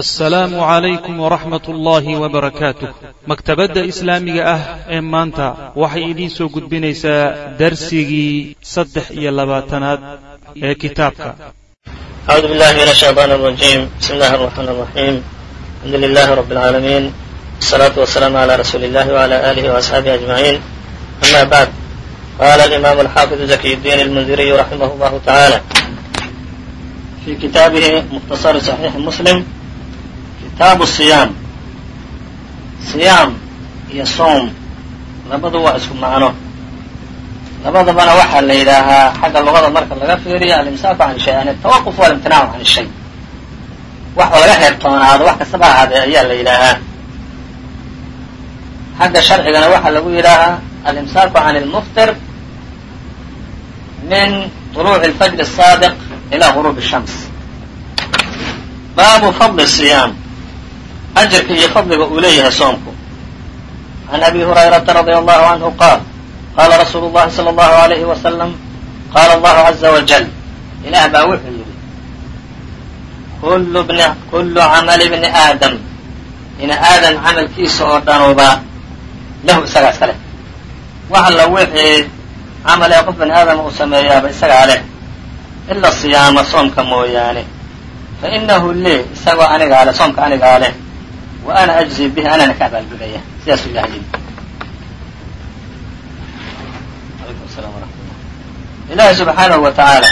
assalaamu calaykum waraxmat ullaahi wabarakaatuh maktabadda islaamiga ah ee maanta waxay idiin soo gudbinaysaa darsigii saddex iyo labaatanaad ee kitaabka. Acuudu billahi min ashayaan alrajiim bismi illahi araxmaan araxiim alxamdu lilaahi rabbi alcaalamiin wasalaatu wasalaamu calaa rasuuli illahi wala aalihi waasxaabihi ajmaciin. Ama bacd qaala alimaamu alxaafidu zakiy ddiin almundiriyu raximah llahu tacaala fii kitaabihi mukhtasari saxiixi muslim kitaabu siyaam siyaam iyo soom labadu waa isku macno labadabana waxaa la yidhaahaa xagga luqada marka laga fiiriyo alimsaaku can shay an atawaquf walimtinaacu can shay wax oo laga reebtoonaado wax kastaba ahaadee ayaa la yidhaahaa xagga sharcigana waxaa lagu yidhaahaa alimsaaku can lmuftir min طuluuci اlfajr الsaadiq ila غuruub الshams baabu fadl siyaam ajarka iyo fadliga uu leeyahay soomku can abi hurayrata radia allahu canhu qaal qaala rasuulu llahi sala allahu alayhi wasalam qaala allahu caza wajal ilaah baa wuxuu yidhi kullu camali bni aadam bini aadam camalkiisa oo dhanuba lahu isagaa iska leh wax alla wixii camal ee qof bani aadam uu sameeyaaba isagaa leh ila siyaama soomka mooyaane fa inahu lii isagoo anigaa leh soomka anigaa leh wa ana ajzi bihi anana ka abaalgudaya sidaasuu ilaha yidhi alaykum asalaam waraxmatullah ilaahi subxaanahu wa tacaala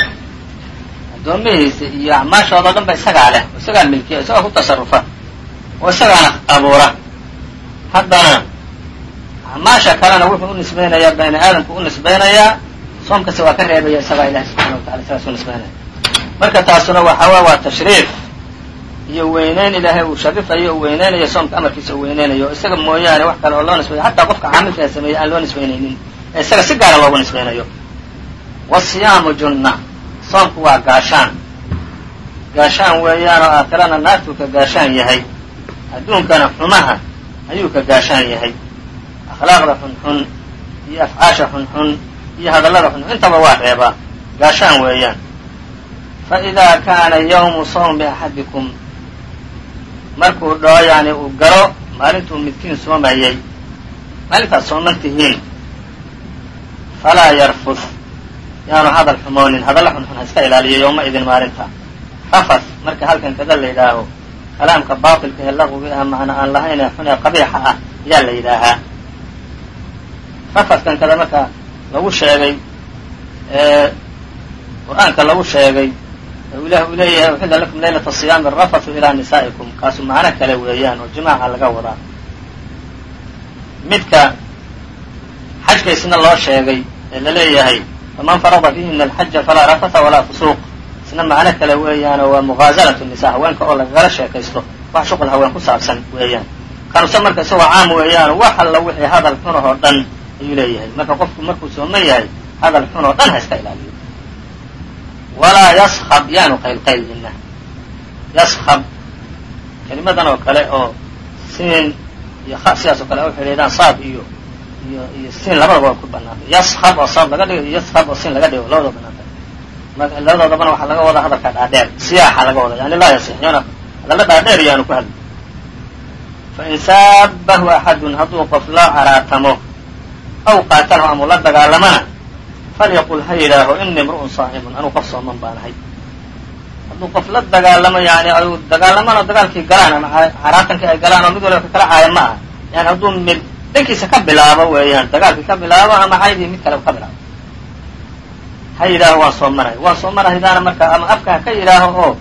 addoomihiisa iyo acmaashooda o dhan ba isagaa leh isagaa milkiya isagaa ku tasarufa oo isagaana abuura haddana acmaasha kalena wuxuu u nisbaynayaa bani aadamku u nisbaynayaa soomkasi waa ka reebaya isagaa ilahi subxana wa tacala isagaas u nisbaynaya marka taasuna waxawaa waa tashriif iyo weyneyn ilaahay uu sharifayo uu weyneynayo soomka amarkiisa uu weyneynayo isaga mooyaane wax kale oo loo nisbayo xataa qofka caamilka ee sameeyey aan loo nisbaynaynin ee isaga si gaara loogu nisbaynayo wasiyaamu junna. Soomku waa gaashaan. Gaashaan weeyaan oo aakhirana naartuu ka gaashaan yahay. Adduunkana xumaha ayuu ka gaashaan yahay. Akhlaaqda xunxun iyo afcaasha xunxun iyo hadallada xunxun intaba waa reebaa gaashaan weeyaan. Fa idaa kaana yawmu sawmi axadikum markuu dhao yani uu garo maalintuu midkiin soomayay. Maalintaad sooman tihiin. Falaa yarfud yaanu hadal xumoonin hadalla xunxun ha iska ilaaliyo yowma idin maalinta. Rafas marka halkan kada la yidhaaho kalaamka baatilka ee laqwiga ah macna aan lahayn ee xun ee qabiixa ah ayaa la yidhaahaa. Rafaskan kada marka lagu sheegay qur'aanka lagu sheegay uu leeyahay uxilla lakum laylata siyaami arafathu ilaa nisaa'ikum. Kaasu macno kale weeyaan oo jimaaca laga wadaa. Midka xajka loo sheegay ee la leeyahay faman farada fihina alxaja falaa rafata walaa fusuuq. Isna macno kale weeyaan oo waa mughaasalatu nisa haweenka oo lagagala sheekaysto wax shuqul haween ku saabsan weeyaan. Kanuse marka isagoo caam weeyaan wax alla wixii hadal xunah oo dhan ayuu leeyahay. Marka qofku markuu sooman yahay hadal xun oo dhan ha iska ilaaliyo walaa yaskab yaanu qaylqaylina yaskab kelimadan oo kale oo siin iyo sidaas oo kale u xidhiidhaan saad iyo iyo iyo siin labadaba ku banaantay yaskab oo saad laga dhigo iyo oo siin laga dhigo labadaba banaantay labadoodabana waxaa laga wadaa hadalka dhaadheer siyaaxa laga wada yani laa yasixyona hadalla dhaadheer yaanu ku hadli fain saabahu axadun hadduu qof la caraatamo aw qaatalahu amuu la dagaalamana falyaqul ha yidhaaho inii imru'un saa'imun anuu qof sooman baanahay hadduu qof la dagaalamo yani ay dagaalamaan oo dagaalkii galaan ama caraatankii ay galaan oo mid waliba ka kala caaya ma aha yani hadduu mid dhankiisa ka bilaabo weeyaan dagaalkii ka bilaabo ama caydii mid kale ka bilaabo ha yidhaaho waan soomanay waan soomanahaydaana marka ama afka ha ka yidhaaho oo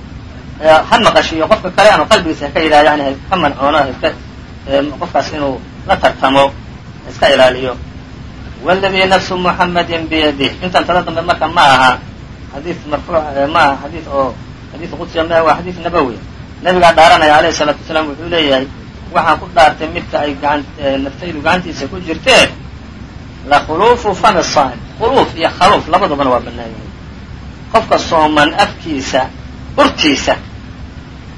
ha maqashiyo qofka kale ama qalbigiisa ha ka yidhaho yani ka mancoono qofkaas inuu la tartamo iska ilaaliyo wladii nafsu muxamadin biyadih intan tada dambe marka ma aha xadiid marfuuc ma aha xadiid oo xadiid qudsiya ma waa xadiid nabawi nabigaa dhaaranaya alayhi salaatu wasalaam wuxuu leeyahay waxaan ku dhaartay midka ay gaan naftaydu gacantiisa ku jirtee la khuluufu fami khuluuf iyo khaluuf labadabana waa yihiin qofka sooman afkiisa urtiisa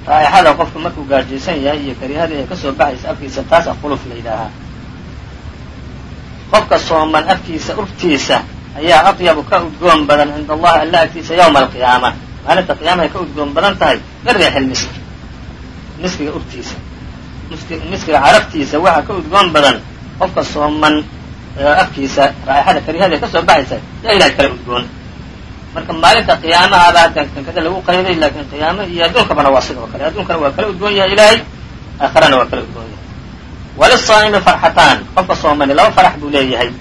raa'ixada qofka markuu gaajaysan yahay iyo karihada ee ka soo baxaysa afkiisa taasa khuluuf la yidhaahaa qofka sooman afkiisa urtiisa ayaa atyabu ka udgoon badan cinda allahi alla agtiisa yawma alqiyaama maalinta qiyaamahay ka udgoon badan tahay min riixil misk miskiga urtiisa miskiga carabtiisa waxaa ka udgoon badan qofka sooman afkiisa raaixada karihada ka soo baxaysa yaa ilahay kala udgoon. Marka maalinta qiyaamahaada hadda kankada lagu qayday laakiin qiyaamo iyo adduunkabana waa sidoo kale. Adduunkana waa kala udgoon yahay ilaahay aakharana waa kala udgoon yahay walisaa'imi farxataan. Qofka soomani laba farax buu leeyahay.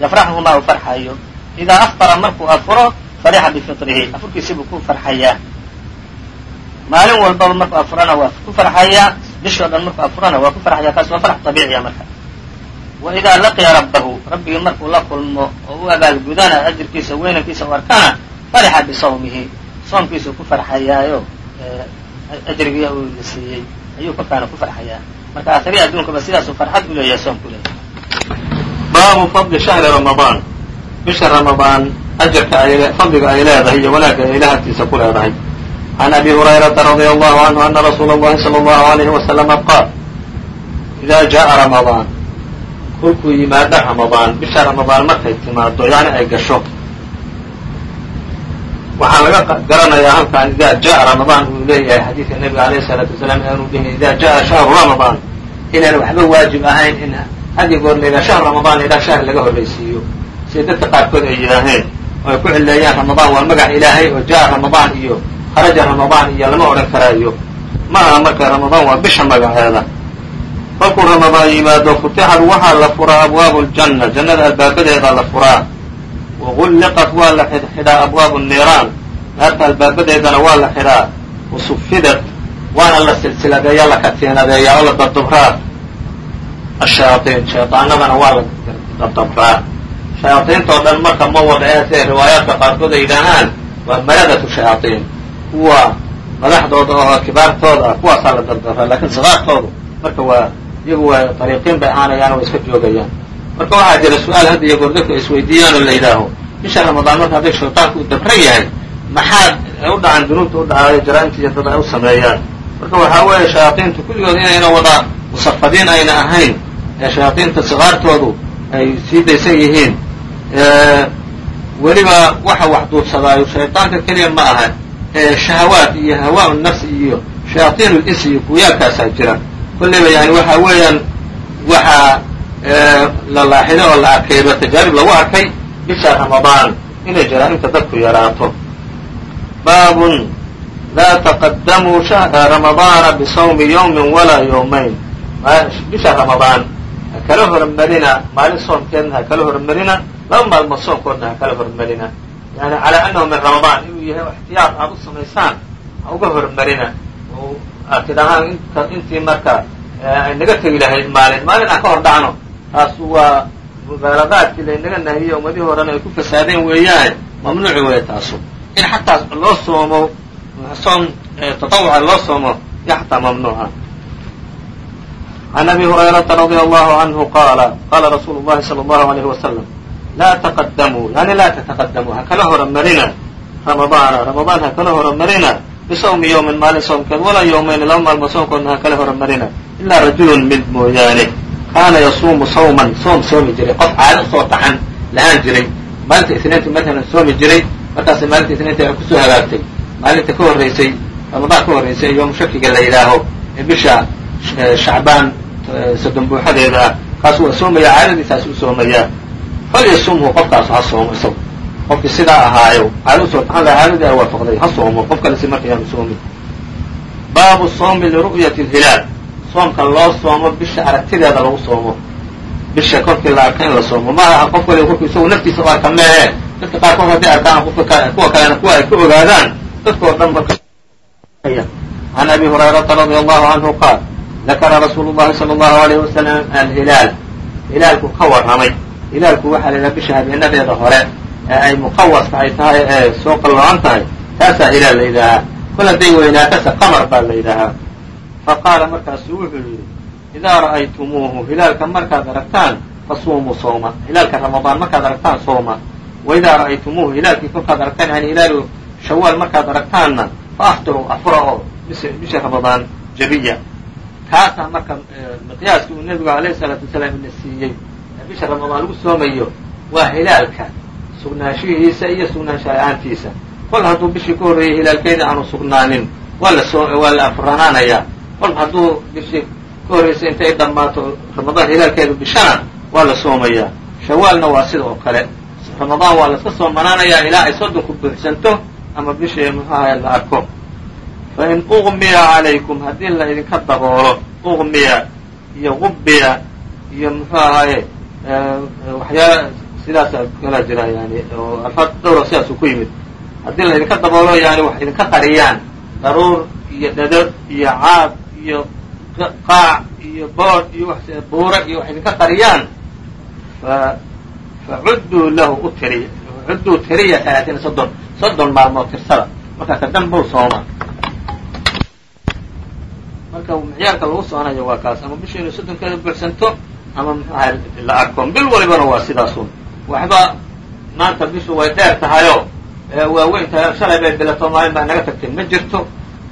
Yafraxuhumaa uu farxayo idaa aftara markuu afuro farixa bifitrihi. Afurkiisii buu ku farxayaa. Maalin walbaba markuu afurana waa ku farxayaa. Bishoo dhan markuu afurana waa ku farxaya kaas waa farax tabiiciya marka. Wa idaa laqiya rabbahu rabbigii markuu la kulmo oo u abaalgudana ajirkiisa weynankiisa u arkana farixa bisawmihi. Soomkiisuu ku farxayaayo. Ajrigii uu la siiyey. Ayuu kolkaana ku farxayaa marka aakhiri adduunkaba sidaasuu farxad u leeyahay soomku leeyahay baabu fadli shahri ramadaan bisha ramadaan ajarka ay fadliga ay leedahay iyo wanaagga ay ilaah agtiisa ku leedahay can abi hurayrata radia allahu canhu ana rasuula اllahi salى allahu alayhi wasalama qaal ida jaءa ramadaan kolkuu yimaado ramadaan bisha ramadaan markay timaado yani ay gasho waxaa laga garanayaa halkan ida jaءa ramadaan uu leeyahay xadiidka nebiga alayh الsalaatu wasalaam aanu dhihin ida jaءa shahru ramadaan inaan waxba waajib ahayn in hadi goor la yidhaha shahr ramadaan la yidhaha shahr laga horraysiiyo sida dadka qaarkood ay yidhaaheen oo ay ku cileeyaan ramadaan waa magac ilaahay oo jaءa ramadaan iyo kharaja ramadaan iyo lama odhan karaayo ma aha marka ramadaan waa bisha magaceeda kolkuu ramadaan yimaado futixad waxaa la furaa abwaabu ljanna jannada albaabadeeda la furaa wagulliqat waa la xidhaa abwaabu niiraan naarta albaabadeedana waa la xidhaa wasufidat waana la silsiladeeyaa la katiinadeeyaa oo la dabdabraa ashayaatiin shayaanadana waa la dabdabraa shayaaiinta oo dhan marka ma wada ee siday riwaayaadka qaarkood ay yidhaahaan waa maradatu shayaatiin kuwa madaxdooda oo kibaartooda ah kuwaasaa la dabdabraa lakiin sakaartoodu marka waa iyagu waa dariiqiin bay ahaanayaan oo iska joogayaan marka waxaa jira su'aal hadda iyo goor dadku ay isweydiiyaan oo la yidhaaho. Bisha ramadaan marka hadday shayطaanku u dabran yahay maxaad u dhacan dunuubta u dhacaayo jaraa'imta iyo dad ay u sameeyaan. Marka waxaa weeye shayaaiintu kulligood inayna wada musafadiin ayna ahayn ee shayaaiinta sikaartoodu ay sii daysan yihiin. Weliba waxa wax duudsadaayo shayطaanka keliya ma aha ee shahawaat iyo hawaa nafsi iyo shayaaiin linsi iyo kuyaakaasaa jira kolleyba yani waxa weeyaan waxaa la laaxiday oo la arkayba tajaarib lagu arkay bisha ramadaan inay jaraa'imta dadku yaraato. Baabun laa taqadamuu ramadaana bisawmi yawmin walaa yawmayn. Bisha ramadaan ha kala hormarina maalin soomkeedna ha kala hormarina laba maalmood soomkoodna ha kala hormarina yani calaa annahu min ramadaan inuu yahay ixtiyaar aad u samaysaan ha uga hormarina oo aad tidhahaan int intii marka ay naga tegi lahayd maalin maalin aan ka hor dhacno taas waa mubaalagaadkii laynaga nahiyey ummadihii horena ay ku fasaadeen weeyaane mamnuuci weeye taasu. In xataa loo soomo soom tatawuca loo soomo iyo xataa mamnuuca can abi hurayrata radia allahu canhu qaala qaala rasuulu llahi sala allahu alayhi wasalam laa taqadamuu yani laa tataqadamuu ha kala horumarina ramadaana ramadaan ha kala horumarina bisawmi yawmin maalin soomkeed walaa yawmayni laba maalmood soomkoodna ha kala horumarina ilaa rajulun mid mooyaane kaana yasuumu sawman soom soomi jiray. Qof caado u soo taxan lahaan jiray. Maalinta isniinta matalan soomi jiray markaasay maalinta isniinta ku soo hagaagtay maalinta ka horreysay ramadaan ka horreysay yoomu shakiga la yidhaaho ee bisha shacbaan soddon buuxadeeda ah kaas waa soomaya caadadiisaas u soomayaa. Falyasumhu qofkaasu ha soomo isagu. Qofkii sidaa ahaayo caado u soo taxan laha caadadii ay waafaqday ha soomo. Qof kale si marka yaanu soomin baabu sawmi liru'yati lhilaal soomka loo soomo bisha aragtideeda lagu soomo. Bisha kolkii la arka in la soomo. Ma aha qof waliba kolkuu isagu naftiisa u arka meehe dadka qaarkood hadday arkaan kuwa kalena kuwa ay ka ogaadaan. Dadka oo dhan marka can abi hurayrata radia allahu canhu qaal dakara rasuulu llahi sala allahu alayh wasalam alhilaal. Hilaalku ka warramay. Hilaalku waxaa la yidhaha bisha habeenadeeda hore ee ay muqawaska ay tahay ee soo qalloocan tahay. Taasaa hilaal la yidhaahaa. Kol hadday weynaatase qamar baa la yidhaahaa fa qaala markaasu wuxuu yidhi idaa ra'aytumuuhu hilaalka markaad aragtaan fasuumuu sooma hilaalka ramadaan markaad aragtaan sooma wa idaa ra'aytumuuhu hilaalkii kolkaad aragtaan yani hilaalu shawaal markaad aragtaanna fa aftiruu afura oo bisha ramadaan jabiya kaasaa marka miqyaaska uu nebigu alayhi salaatu wasalaam ina siiyey ee bisha ramadaan lagu soomayo waa hilaalka sugnaanshihiisa iyo sugnaansha la'aantiisa kol hadduu bishii ka horreeyey hilaalkeedii aanu sugnaanin waa la soo waa la afuranaanayaa kolba hadduu bishii ka horreysay intay dhammaato ramadaan hilaalkeedu bishana waa la soomayaa shawaalna waa sida oo kale. Ramadaan waa laska soomanaanayaa ilaa ay soddonku buuxsanto ama bishii muxuaha la arko. Fain uqmiya calaykum haddii la idinka daboolo uqmiya iyo qubiya iyo muxuu ahaye waxyaala sidaasa kala jira yani oo alfaad dhowra sidaasuu ku yimid. Haddii la idinka daboolo yani wax idinka qariyaan daruur iyo dhadod iyo caad iyo qaac iyo boodh iyo buura iyo wax idinka qariyaan fa facudduu lahu u tiriya. Cudduu tiriya halaatiin soddon soddon maalmood tirsada. Markaa ka danbuu sooma marka micyaarka lagu soconayo waa kaas. Ama bisha inay soddonkeeda buuxsanto ama mxuaha la arko bil walibana waa sidaasun waxba maanta bishu way dheer tahayo. Waaweyn tahay shalay bay bilato maalin baa naga tagtay. Ma jirto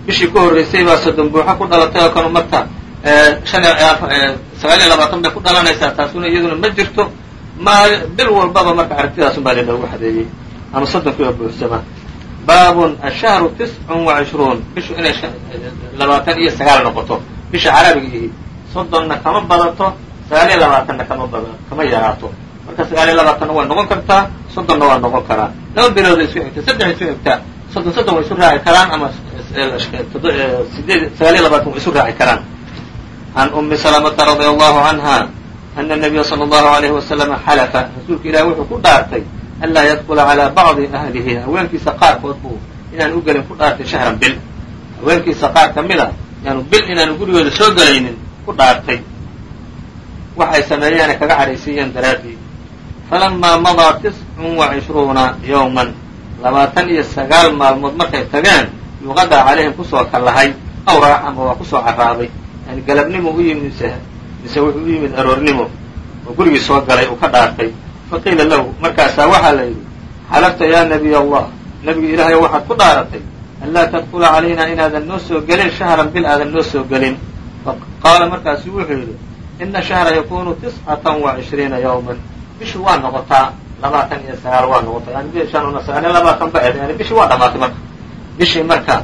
bishii ka horreysay baa soddon buuxo ku dhalatay oo kanu marka shan sagaal iyo labaatan bay ku dhalanaysaa taasuna iyaduna ma jirto. Ma bil walbaba marka aragtidaasun baa loogu xadeeyey ama soddonkiiba buuxsama baabun ashahru tiscun wa cishruun bishu inay labaatan iyo sagaal noqoto. Bisha carabiga ihi soddonna kama badato sagaal iyo labaatanna kama bad kama yaraato. Marka sagaal iyo labaatanna waa noqon kartaa soddonna waa noqon karaa. Laba bilooda isu xigta saddex isu xigtaa soddon soddon way isu raaci karaan ama sagaal iyo labaatan way isu raaci karaan can umi salamata radia allahu canha ana nabiya sala allahu alayhi wasalama xalafa rasuulka ilahi wuxuu ku dhaartay anlaa yadkula calaa bacdi ahlihi. Haweenkiisa qaarkood buu inaan u gelin ku dhaartay shahran bil. Haweenkiisa qaar ka mid a yaanu bil inaanu gurigooda soo gelaynin ku dhaartay. Waxay sameeyeene kaga cadhaysiiyeen daraaddii falamaa madaa tiscun wa cishruuna yowman labaatan iyo sagaal maalmood markay tageen yuqadaa calayhim ku soo kallahay aw raax ama waa ku soo carraabay yani galabnimo u yimid mise mise wuxuu u yimid aroornimo. Oo gurigii soo galay uu ka dhaartay. Faqiila lahu markaasaa waxaa la yidhi xalafta yaa nabiy allah. Nebiga ilaahay waxaad ku dhaaratay an laa tadkula calayna inaadan noo soo gelin shahran bil aadan noo soo gelin. Qaala markaasu wuxuu yidhi ina shahra yakunu tiscatan wa cishriina yawman. Bishu waa noqotaa labaatan iyo sagaal waa noqotay yani bi shan una sagaal. Iyo labaatan ba ahayd yani bishii waa dhamaatay marka. Bishii marka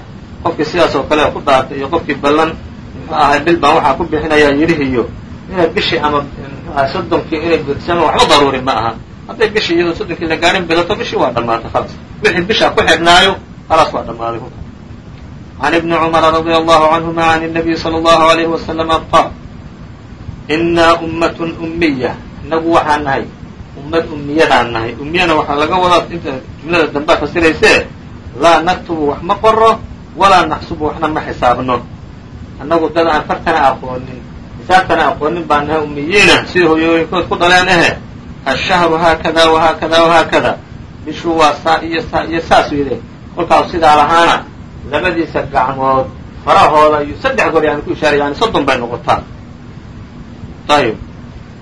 qofkii sidaas oo kale ku dhaartay iyo qofkii ballan muxuu ahay bil baan waxaa ku bixinayaa yidhihiyo inay bishii ama mxuaha soddonkii inay buuxsaan waxba daruuri ma aha. Hadday bishii iyadoo soddonkii la gaarin bilato bishii waa dhamaatay khalas. Wixii bishaa ku xidhnaayo khalaas waa dhamaaday can ibni cumara radia allahu canhuma can inabiy sala allahu alayhi wasalama qaal inaa ummatun umiya inagu waxaa nahay ummad ummiyadaan nahay. Ummiyana waxaa laga wadaa inta jumlada dambaa fasiraysee laa naktubu wax ma qoro walaa naxsubu waxna ma xisaabno. Annagu dad aan fartana aqoonin xisaabtana aqoonin baan nahay ummiyiina sida hoyooyinkood ku dhaleen ahe ashahru haakada wahaakada wahaakada bishu waa saa iyo saa iyo saas yidhi. Kolkaas sidaa lahaana labadiisa gacmood farahooda iyo saddex goor yani ku ishaaray yani soddon bay noqotaa. Ayib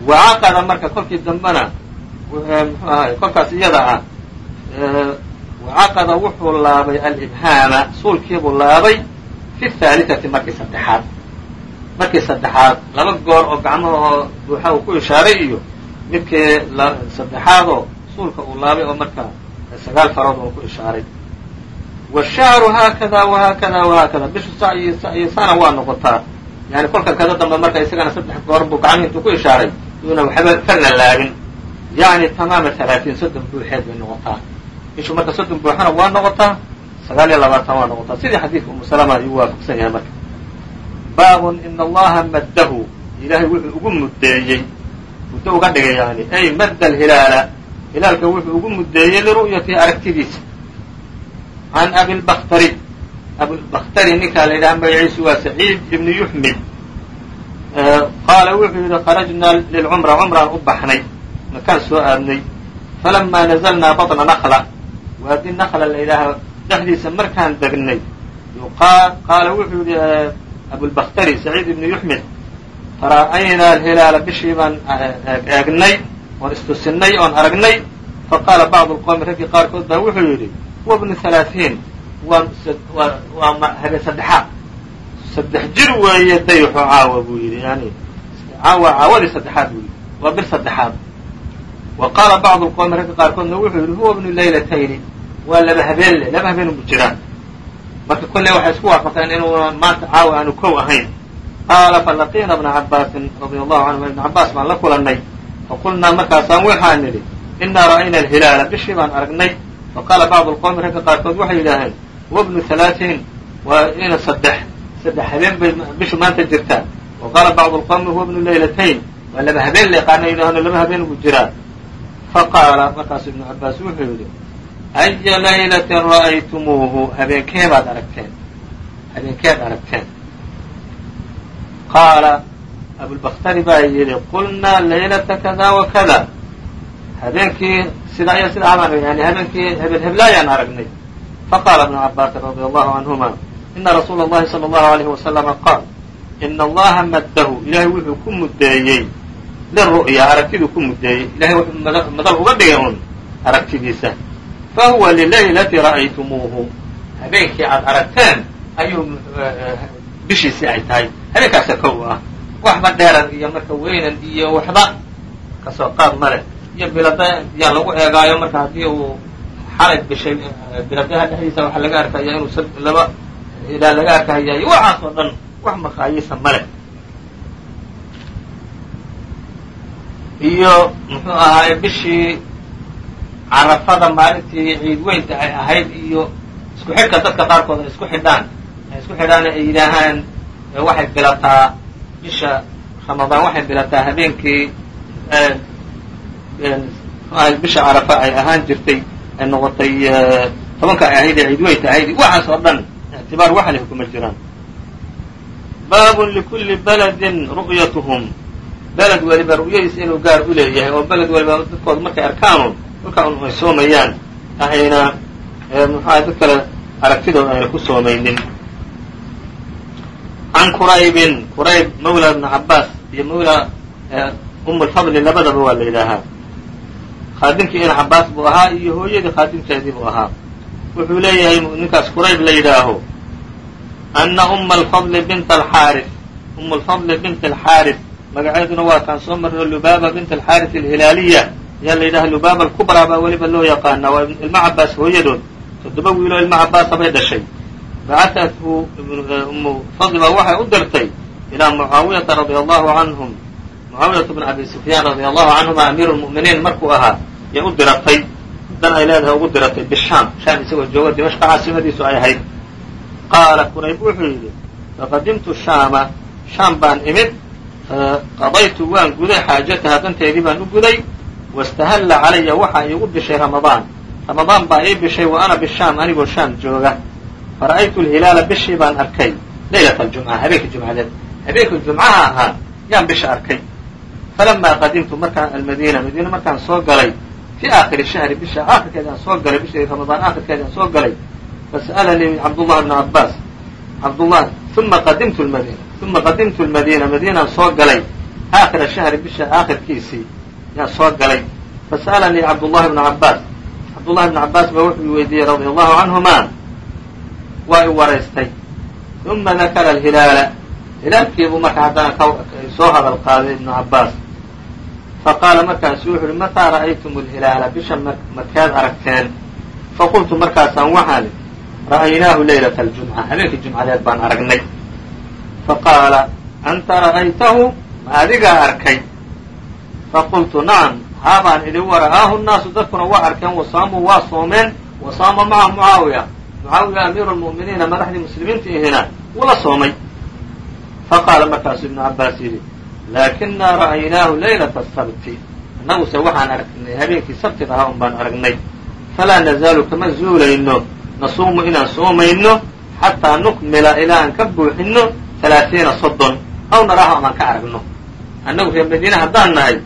wacaqada marka kolkii dambena muxuu ahay kolkaas iyada ah wacaqada wuxuu laabay alibhaama suulkiibuu laabay fi thaalitati markii saddexaad markii saddexaad laba goor oo gacmahoo buuxa uu ku ishaaray iyo midkii saddexaadoo suulka uu laabay oo marka sagaal farood uu ku ishaaray washahru haakada wahaakada wahaakada bishu iyo sa iyo sana waa noqotaa yani kolka kada dambe marka isagana saddex goor buu gacmihi intuu ku ishaaray yuuna waxba farna laabin yani tamaama halaatiin soddon buuxeed bay noqotaa bishu marka soddon buuxana waa noqotaa sagaal iyo labaatan waa noqotaa sidii xadiidka umu salama ayuu waafaqsan yahay marka baabun ina allaha maddahu ilaahay wuxuu ugu muddeeyey muddo uga dhigay yani ay madda alhilaala hilaalka wuxuu ugu muddeeyey liru'yatihi aragtidiisa can abilbakhtari abilbakhtari ninkaa la yidhaha magaciisu waa saciid ibnu yuxmid qaala wuxuu yidhi kharajnaa lilcumra cumraan u baxnay makaan soo aadnay. Falamaa nazalnaa baطna nakla waadi nakla la yidhaaha dhexdiisa markaan degnay qaala wuxuu yidhi abulbakhtari saciid ibnu yuxmid fara'aynaa alhilaala bishii baan eegnay oon istusinay oon aragnay? Faqaala bacdu lqowmi raggii qaarkood baa wuxuu yidhi huwa bnu halaaثiin waa habeen saddexaad. Saddex jir weeye dayxo caawa buu yidhi yani caawa caawadii saddexaad buu yidhi waa bir saddexaad wa qaala bacdu lqowmi ragga qaarkoodna wuxuu yidhi huwa bnu laylatayni waa laba habeen le laba habeen bu jiraan marka kolley waxay isku waafaqeen inuu maanta caawa aanu kow ahayn. Qaala falaqiina bna cabaasin radia allahu canhum ibna cabaas baan la kulannay. Faqulnaa markaasaan waxaan nidhi inaa ra'ayna alhilaala. Bishii baan aragnay. Faqaala bacdu lqowmi ragga qaarkood waxay yidhaaheen wabnu halaatiin waa ina saddex saddex habeen bay bishu maanta jirtaa wa qaala bacdu lqowmi huwa bnu leylatayn waa laba habeen la yaqaana yidhaahno laba habeen ugu jiraa faqaala markaasu ibnu cabaas wuxuu yidhi aya laylatin ra'aytumuuhu habeenkee baad aragteen habeenkeed aragteen qaala abulbakhtari baa yidhi qulnaa laylata kada wa kada habeenkii sidaa iyo sidaa baan yani habeenkii habeen heblaayaan aragnay faqaala ibnu cabaasin radia allahu canhuma ina rasuula اllahi salى allahu alayhi wasalama qaal ina allaha maddahu ilahay wuxuu ku muddeeyey liru'ya aragtiduu ku muddeeyey ilahay wuxuu madal uga dhigay un aragtidiisa fahuwa lilaylati ra'aytumuuhu. Habeenkii aad aragteen ayuu bishiisii ay tahay. Habeenkaasa kow ah waxba dheeran iyo marka weynan iyo waxba ka soo qaad ma leh. Iyo bilada yaa lagu eegaayo marka haddii uu xalay bishay biladaha dhexdiisa waxaa laga arkaya inuu laba ilaa laga arkaya iyo waxaas dhan wax makaayiisa ma leh iyo muxuu ahaaye bishii carafada maalintii ciid weynta ay ahayd iyo isku xidhka dadka qaarkood ay isku xidhaan. Ay isku xidhaan ay yidhaahaan waxay bilataa bisha ramadaan waxay bilataa habeenkii bisha carafa ay ahaan jirtay ay noqotay tobanka ay ahayd ee ciid weynta ahayd. Waxaas oo dhan ictibaar waxa leh kuma jiraan. Baabun likulli baladin ru'yatuhum beled weliba ru'yadiisa inuu gaar u leeyahay oo beled weliba dadkooda markay arkaanu kolkaa un ay soomayaan ayna muxuaha dad kale aragtidooda ayna ku soomaynin. Can quraybin qurayb mawla ibna cabaas iyo mawla um lfadli labadaba waa la yidhaahaa. Khaadimkii ibna cabaas buu ahaa iyo hooyadii khaadimkeedii buu ahaa. Wuxuu leeyahay ninkaas qurayb la yidhaaho ana uma alfadli binta alxaaris um lfadli bint alxaaris magaceeduna waa kaan soo marno lubaaba bint alxaaris alhilaaliya ayaa la yidhaha lubaaba alkubraa baa weliba loo yaqaanaa. Waa ilma cabaas hooyadood. Toddoba wiiloo ilma cabaasa bay dhashay. Bacatathu umu fadli baa waxay u dirtay ilaa mucaawiyata radia allahu canhum mucaawiyata bn abi sufyaan radia allahu canhuma amiiru lmu'miniin markuu ahaa yay u diratay. Dan ay leedahay ugu diratay bishaam shaam isagoo jooga dimashqa caasimadiisu ay ahayd. Qaala qurayb wuxuu yidhi faqadimtu shaama? Shaam baan imid qadaytu waan guday xaajataha danteedii baan u guday wastahalla calaya waxaa iigu bishay ramadaan ramadaan baa ii bishay wa ana bishaam anigoo shaam jooga fara'aytu alhilaala bishii baan arkay laylata aljumca habeenkii jumcadeed habeenkii jumcaha ahaa yaan bisha arkay falamaa qadimtu markaan almadiina madiina markaan soo galay fii aakhiri shahri bisha aakhirkeedi aan soo galay bishii ramadaan aakhirkeedi aan soo galay fas'alanii cabdullahi bna cabbaas cabdullah uma qadimtu lmadiina uma qadimtu lmadiina madiinaan soo galay aakhira shahri bisha aakhirkiisii yaan soo galay fas'alanii cabdullahi bna cabbaas cabdullahi bna cabbaas baa wuxuu weydiiyey radia allahu canhuma waa i waraystay uma dakara alhilaala hilaalkiibuu marka haddana soo hadal qaaday ibnu cabbaas faqaala markaasu wuxu uhi mataa ra'aytum alhilaala bisha markeed aragteen faqultu markaasaan waxaan ra'aynaahu laylata aljumca habeenkii jumcadeed baan aragnay faqaala anta ra'aytahu ma adigaa arkay faqultu nacam haabaan idhi wara'aahu nnaasu dadkuna waa arkeen wasaamuu waa soomeen wasaama macahu mucaawiya mucaawiya amiiru lmu'miniina madaxdii muslimiinta ihina wula soomay faqaala markaasu ibnu cabbaas yidhi laakinaa ra'aynaahu laylata asabti annaguse waxaan aragnay habeenkii sabtida ahaa un baan aragnay falaa nazaalu kama zuulayno nasuumu inaan soomayno xataa nukmila ilaa aan ka buuxinno talaatiina soddon aw naraaho amaan ka aragno. Annagu reer madiine haddaan nahay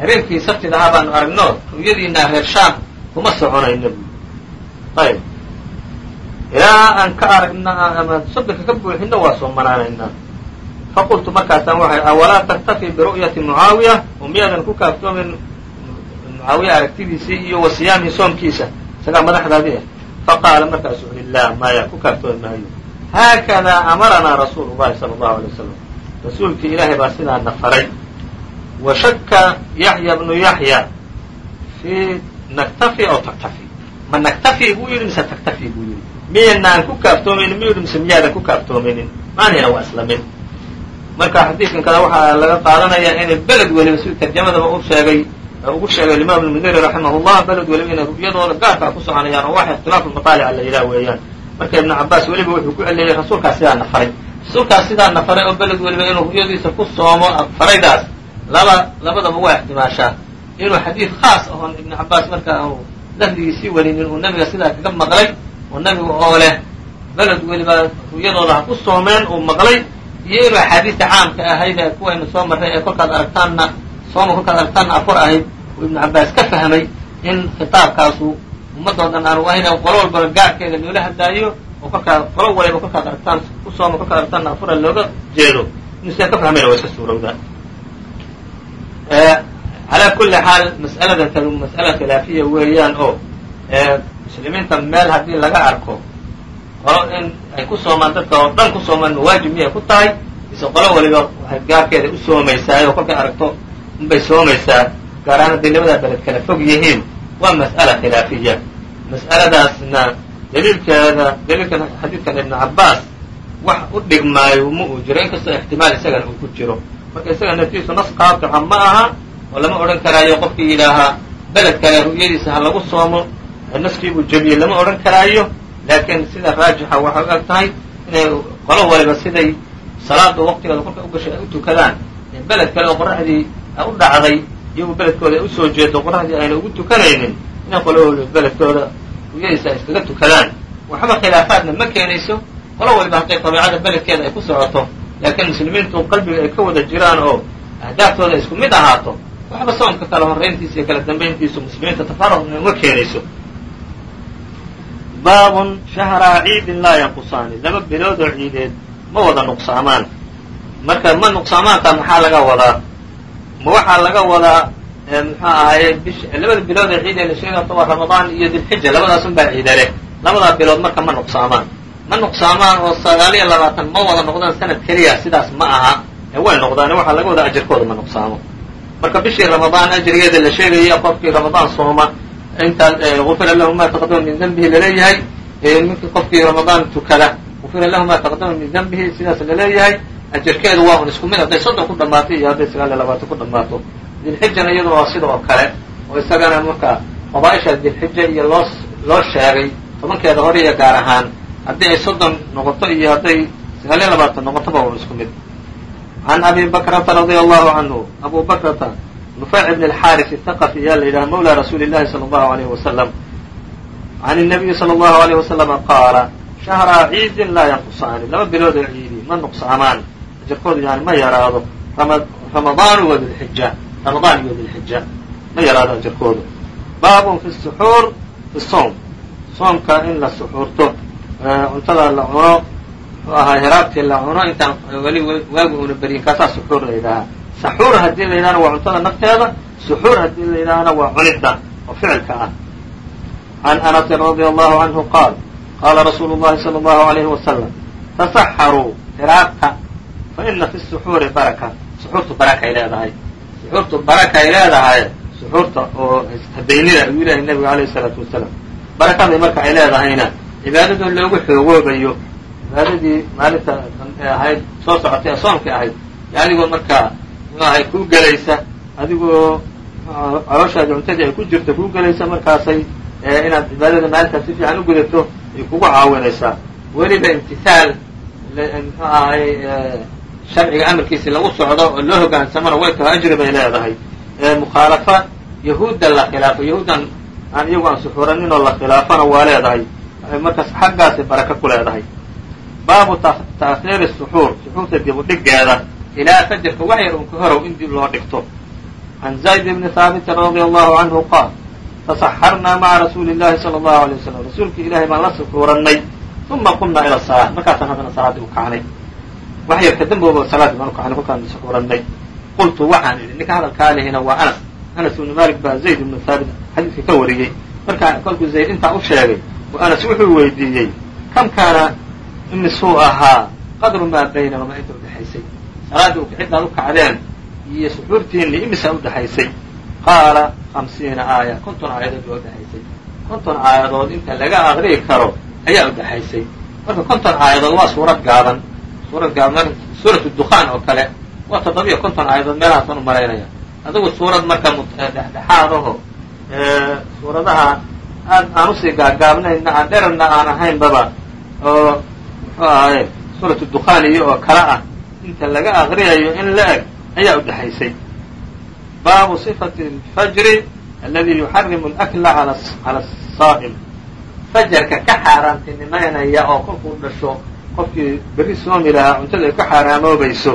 habeenkii sabtida ahaa baanu aragno ru'yadiinaa reer shaam kuma soconayno ayb ilaa aan ka aragno ama soddonka ka buuxinno waa soomanaanaynaa faqultu markaasaan waxay awalaa taktafi biru'yati mucaawiya? Oo miyaadan ku kaaftoomin mucaawiya aragtidiisii iyo wa siyaamihi soomkiisa isagaa madaxdaadii ah. Faqaala markaasu uhi maya ku kaaftoomi maayo haakadaa amaranaa rasuulu llahi sala allahu alay wasalam rasuulkii ilaahay baa sidaana faray wa shaka yaxya bnu yaxya fii naktafi aw taktafi ma naktafi buu yidhi mise taktafi buu yidhi miyanaan ku kaaftoomaynin miyuu yidhi mise miyaadan ku kaaftoomaynin maanayna waa isla mid marka xadiidkan kada waxaa laga qaadanaya inay beled weliba siduu tarjamadaba u sheegay ugu sheegay imaam lmudiri raximahullah beled weliba inay ru'yadooda gaarkaa ku soconayaan oo wax ikhtilaafu mataalica la yidhaah weeyaan marka ibnu cabaas weliba wuxuu ku celiyey rasuulkaas sidaa na faray. Rasuulkaas sidaa na faray oo beled weliba inuu ru'yadiisa ku soomo faraydaas laba labadaba waa ixtimaashaa? Inuu xadiid khaas ahoon ibnu cabaas marka aanu lafdigiisii warinin uu nabiga sidaa kaga maqlay oo nabiga oo leh beled weliba ru'yadooda ha ku soomeen uu maqlay. Iyo inuu axaadiista caamka ahayd ee kuwaynu soo marray ee kolkaad aragtaanna sooma kolkaad aragtaanna afur ahayd uu ibnu cabaas ka fahmay in khitaabkaasu ummadoo dhan aanu ahayn qolo walbaba gaarkeeda loola hadlaayo oo kolkaa qolo waliba kolkaad aragtaan ku sooma kolkaad aragtaanna afura looga jeedo. Inuu sidaa ka fahmayna waa iska suurowdaa. Calaa kulli xaal mas'alada kadu mas'ala khilaafiya weeyaan oo muslimiinta meel haddii laga arko qolo in ay ku soomaan dadka oo dhan ku soomaan mawaajib miyay ku tahay? Mise qolo waliba waxay gaarkeeda u soomaysaa oo kolkay aragto unbay soomaysaa gaar ahaan hadday labadaa beled kala fog yihiin waa mas'ala khilaafiya. Mas'aladaasna daliilkeeda daliilkan xadiidkan ibnu cabbaas wax u dhigmaayo ma uu jiro inkastoo ixtimaal isagana uu ku jiro. Marka isaga naftiisu nas qaadqica ma aha oo lama odhan karaayo qofkii yidhaahaa beled kale ru'yadiisa ha lagu soomo naskiibuu jebiyey lama odhan karaayo. Laakiin sida raajixa waxay u eg tahay inay qolo waliba siday salaada waqtigeeda kolka u gashay ay u tukadaan. Beled kale oo qoraxdii u dhacday iyagu beledkooda ay u soo jeedo qoraxdii ayna ugu tukanaynin inay qolo waliba beledkooda ru'yadiisa ay iskaga tukadaan waxba khilaafaadna ma keenayso qolo waliba hadday dabiicada beledkeeda ay ku socoto laakiin muslimiintu qalbiga ay ka wada jiraan oo ahdaaftooda isku mid ahaato waxba soomka kala horrayntiisa iyo kala dambayntiisu muslimiinta tafaruqna uma keenayso baabun shahraa ciidin laa yanqusaani laba bilood oo ciideed ma wada nuqsaamaan. Marka ma nuqsaamaanka maxaa laga wadaa ma waxaa laga wadaa muxuu ahaye bish labada bilood ee ciid ee la sheegata waa ramadaan iyo dilxija labadaasun baa ciida leh. Labadaa bilood marka ma nuqsaamaan. Ma nuqsaamaan oo sagaal iyo labaatan ma wada noqdaan sanad keliya sidaas ma aha. Ee way noqdaan waxaa laga wadaa ajarkooda ma nuqsaamo. Marka bishii ramadaan ajrigeeda la sheegaya qofkii ramadaan sooma intaa gufira lahu ma taqadama min denbihi la leeyahay qofkii ramadaan tukada gufira lahu ma taqadama min denbihi sidaas la leeyahay ajarkeedu waa un isku mid hadday soddon ku dhammaato iyo hadday sagaal iyo labaatan ku dhammaato dilxijana iyaduna waa sida oo kale oo isagana marka qabaaisha dilxija iyo loo loo sheegay tobankeeda hore iyo gaar ahaan haddii ay soddon noqoto iyo hadday sagaal iyo labaatan noqotoba waa un isku mid. Can abi bakrata radia allahu canhu abu bakrata nufayc ibn alxaaris athaqafi ayaa la yidhaha mawla rasuuli illahi sala allahu aleyhi wasalam can inabiyi sala allahu alayh wasalama qaala shahra ciidin laa yanqusaani. Laba bilood oo ciidi ma nuqsaamaan ajarkoodu yani ma yaraado ramadaanu wa ramadaan iyo dilxija ma yaraado ajarkoodu baabun fi suxuur fi soom soomka in la suxuurto cuntada la cuno muxuu ahaa heraabtii la cuno intaan weli waagi una beryin kaasaa suxuur la yidhaahaa saxuur haddii la yidhahna waa cuntada nafteeda suxuur haddii la yidhaahna waa cunidda oo ficilka ah can anasin radia allahu canhu qaal qaala rasuulu llahi sala allahu alayhi wasalam tasaxaruu hiraabta fa fi suxuuri baraka suxuurtu barakay leedahay suxuurtu barakay leedahay suxuurta oo habeynida ayuu ilahay nabiga alayhi salaatu wasalaam barakaday marka ay leedahayna cibaadadoo loogu xoogoobayo cibaadadii maalinta ahayd soo socotay ee soomkii ahayd adigoo markaa mxuu ahay kuu gelaysa adigoo calooshaadi cuntadii ay ku jirto kuu gelaysa markaasay inaad cibaadada maalintaas si fiican u gudato ay kugu caawinaysaa weliba imtihaal muxuu ahay sharciga amarkiisi lagu socdo oo loo hogaansamona way taho ajri bay leedahay. Mukhaalafa yahuudda la khilaafo yahuuddan aan iyagu aan suxuuranin oo la khilaafona waa leedahay. Markaas xaggaasay baraka ku leedahay. Baabu ta'khiiri suxuur suxuurta dib u dhiggeeda ilaa fajarka wax yar unka horow in dib loo dhigto. Can zayd bni haabitin radia allahu canhu qaal tasaxarnaa maca rasuuli llahi sala allahu alay wasalam rasuulkii ilahay baan la suxuurannay uma qumnaa ila salaa markaasaan haddana salaaddii u kacnay wax yar kadambooba salaaddii baan u kacnay kolkaan suxuurannay qultu waxaan idhi ninka hadalkaa lihina waa anas. Anas ibnu malik baa zayd ibnu haabit xadiidka ka wariyey. Markaa kolkuu zayd intaa u sheegay oo anas wuxuu weydiiyey kam kaana imisuu ahaa qadru maa baynahuma inta udhexaysay salaaddii ukiciddaad u kacdeen iyo suxuurtiinni imisaa udhexaysay qaala hamsiina aaya konton aayadood baa udhexaysay konton aayadood inta laga aqri'i karo ayaa udhexaysay marka konton aayadood waa suurad gaaban suurat dukaan oo kale waa toddobiyo konton aayadood meelahaasan u maraynaya adigu suurad marka dhexdhexaad aho suuradaha aad aan u sii gaagaabnaynna aan dherarna aan ahaynbaba oo muxuu ahaaye suuratu dukaan iyo oo kale ah inta laga akriyayo in la eg ayaa u dhexaysay baabu sifati alfajri aladii yuxarimu alakla cala asaa'im fajarka ka xaaraantinimaynaya oo kolkuu dhasho qofkii berri soomi lahaa cuntada ay ka xaaraamoobayso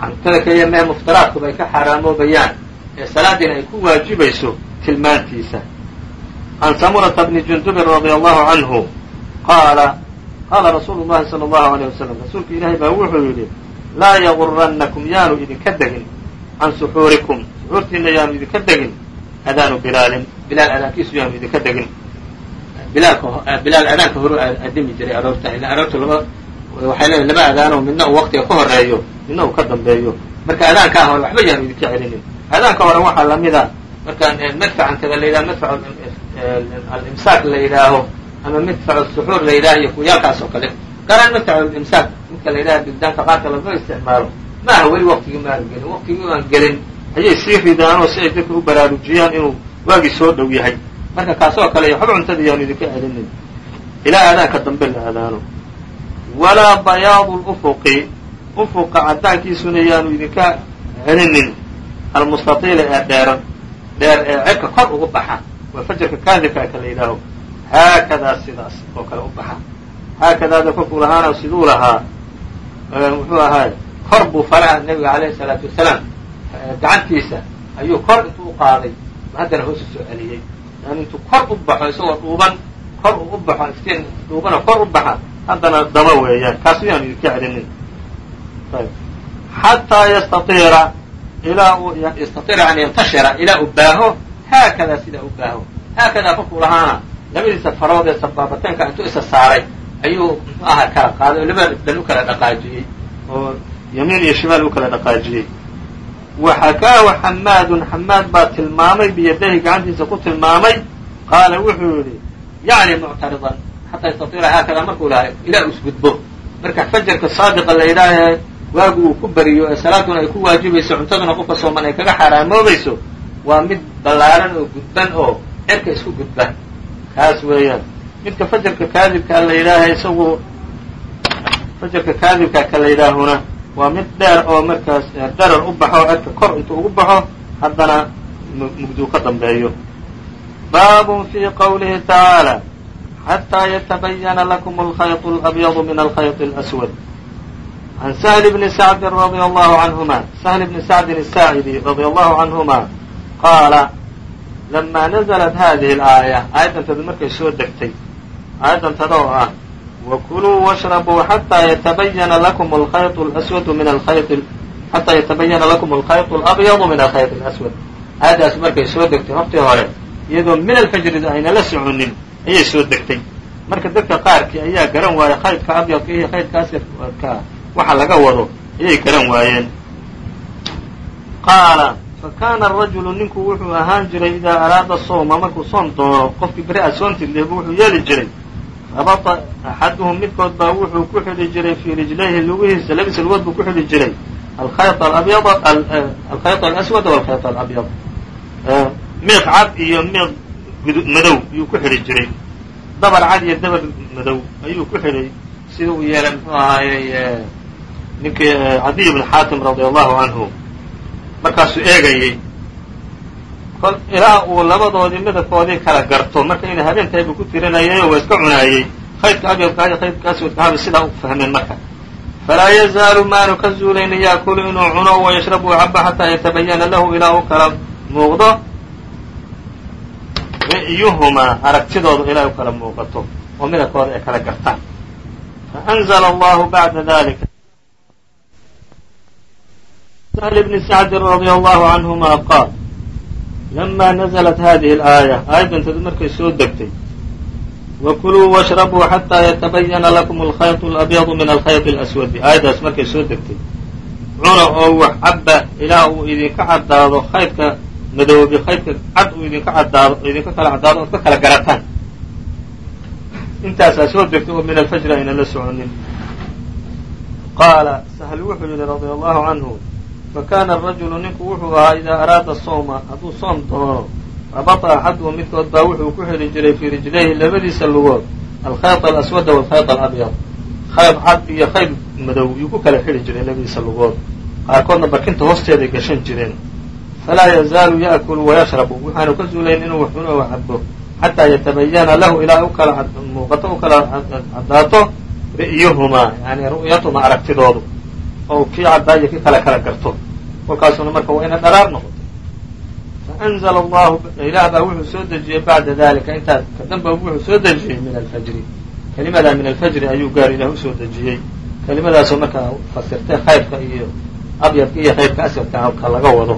cuntada keliya mee muftaraadkuba ay ka xaaraamoobayaan ee salaadiina ay ku waajibayso tilmaantiisa. Can samurata bni jundubin radia allahu canhu qaala qaala rasuulu llahi sala allahu alayh wasalam rasuulka ilaahay baa wuxuu yidhi laa yagurannakum yaanu idinka degin. Can suxuurikum suxuurtiina yaanu idinka degin. Adaanu bilaalin bilaal adaankiisu yaanu idinka degin bilaal adaanka horu adimi jiray aroorta. Ila aroorta laba waxay leeyihiin laba adaanoo midna uu waqtiga ka horeeyo midna uu ka dambeeyo. Marka adaankaa hore waxba yaanu idinka celinin adaanka hore waxaa lamida markaan madfacantada la yidhaha madfac alimsaak la yidhaaho ama madfac suxuur la yidhaha iyo kuyaalkaas oo kale. Gaaraan madfac imsaak midka la yidhaha bildaanka qaarka laga isticmaalo. Ma aha weli waqtigii ma aan gelin waqtigii aan gelin ayay sii ridaanoo si ay dadka u baraarujiyaan inuu waagii soo dhow yahay marka kaasoo kale waxba cuntada yaanu idinka celinin ilaa aadaanka dambe la aadaano. Walaa bayaadu lufuqi ufuqa caddaankiisuna yaanu idinka celinin almustatiila ee dheeran. Dheer ee cerka kor ugu baxa. Waa fajarka kaadibka ka la yidhaaho haakadaa sidaas oo kale u baxa. Haakadaada kolkuu lahaana siduu lahaa. Muxuu ahaay kor buu faraha nebiga alayhi salaatu wasalaam gacantiisa ayuu kor intuu u qaaday. Haddana hoosu soo celiyey yani intuu kor u baxo isagoo dhuuban kor uu u baxo iftiin dhuubana kor u baxa haddana dama weeyaan kaasu yaanu idinka celinin xataa yastaiira ilaa uu yastaiira an yantashira ilaa uu baaho haakadaa sidaa u baaho haakadaa kolkuu lahaana labadiisa farood ee sabaabateenka intuu isa saaray ayuu muxuu ahaa kala qaaday oo labada dhan u kala dhaqaajiyey oo yamiin iyo shimaal u kala dhaqaajiyey waxakaahu xamaadun xamaad baa tilmaamay biyadahi gacantiisa ku tilmaamay. Qaala wuxuu yidhi yacni muctaridan xataa yastaiira haakadaa markuu lahay ilaa isgudbo marka fajarka saadiqa la yidhaahe waagu uu ku bariyo ee salaaduna ay ku waajibayso cuntaduna qofka sooman ay kaga xaaraamoobayso waa mid ballaaran oo gudban oo cerka isku gudba. Kaas weeyaan. Midka fajarka kaadibka la yidhaaha isagu fajarka kaadibka ka la yidhaahuna waa mid dheer oo markaas darar u baxo cerka kor intuu ugu baxo haddana mugduu ka dambeeyo baabun fii qawlihi tacaala xataa yatabayana lakum alkhayط اlabyadu min alkhayط اlaswad عن سهل بن سعد رضي الله عنهما سهل بن سعد الساعدي رضي الله عنهما قال لما نزلت هذه الآية aيadantad markay soo degtay aيadantadoo ah وكلوا واشhربوا حتى يتبينa لكم الخyط الأسود من الyط حتى يتبينa لكم الخyط الأبيض من الخyط الأسود aayaddaas markay soo degtay hortii hore iyadoo min alfajri ayna la soconin ayay soo degtay marka dadka qaarkii ayaa garan waayay kaydka abyadka iyo kaydka aswadka waxa laga wado ayay garan waayeen qaala fakana arajulu ninku wuxuu ahaan jiray idaa araada sawma markuu soom doono qofkii beri a soonti lebu wuxuu yeeli jiray rabaa axaduhum midkood baa wuxuu ku xidhi jiray fii rijlayhi lugihiisa labisa lugood buu ku xidhi jiray alkhay alkhay alaswad walkhayط alabyad miiq cad iyo miiq madow ayuu ku xidhi jiray dabar cad iyo dabar madow ayuu ku xidhay sida uu yeelay muxuu ahaayey ninkii cadiy bn xaatim radi allahu canhu markaasuu eegayey ilaa uu labadoodii midabkoodii kala garto marka inay habeen buu ku tirinayayo waa iska cunaayey qaybka abyadkaha iyo qaybka aswadkahaaba sidaa u fahmeen marka. Falaa yazaalu maanu ka zuulaynin yaakulu inuu cuno wayashrab uu cabo xataa yatabayana lahu ilaa u kala muuqdo. Ri'yuhumaa aragtidoodu ilaa u kala muuqato oo midabkooda ay kala gartaan. Faanzla allahu bacda dalika bni sacdi radi allahu canhuma qaal qاal لما نزلت هذه الآية aيadantad markay soo degtay وكلوا واشhربوا حتى يتبينa لكم الخyط الأبيض من الخyط الأسود aayaddaas markay soo degtay cuna oo wax caba ilaa uu idinka cadaado kaydka madoobi kaydka cad uu idinka cadaado idinka kala cadaado ood ka kala garataan intaasaa soo degtay oo min alfajri ayna la soconin qaala sahl wuxuu yihi radia allahu canhu fakaana arajulu ninku wuxuu ahaa idaa araada sooma hadduu soom doono rabata axaduhu midkood baa wuxuu ku xidhi jiray fii rijlayhi labadiisa lugood alkhayt alaswada waalkhayt alabyad khayb cad iyo khayb madow yuu ku kala xidhi jiray labadiisa lugood. qaarkoodna barkinta hoosteeday gashan jireen. falaa yazaalu yaakulu wayashrabu waxaanu ka suulayn inuu wax cuno oo cabbo xataa yatabayana lahu ilaa u kala muuqato u kala caddaato ri'yuhumaa yani ru'yatuma aragtidoodu oo kii caddaayo kii kala kala garto kolkaasuna marka waa inay dharaar noqoto faأnzla allahu ilaah baa wuxuu soo dejiyey bacda dalika intaa kadamba wuxuu soo dejiyey min alfajri. Kelimadaa min alfajri ayuu gaar ilah u soo dejiyey. Kelimadaasoo markaa fasirtay khayrka iyo abyadka iyo khayrka aswadka ka laga wado.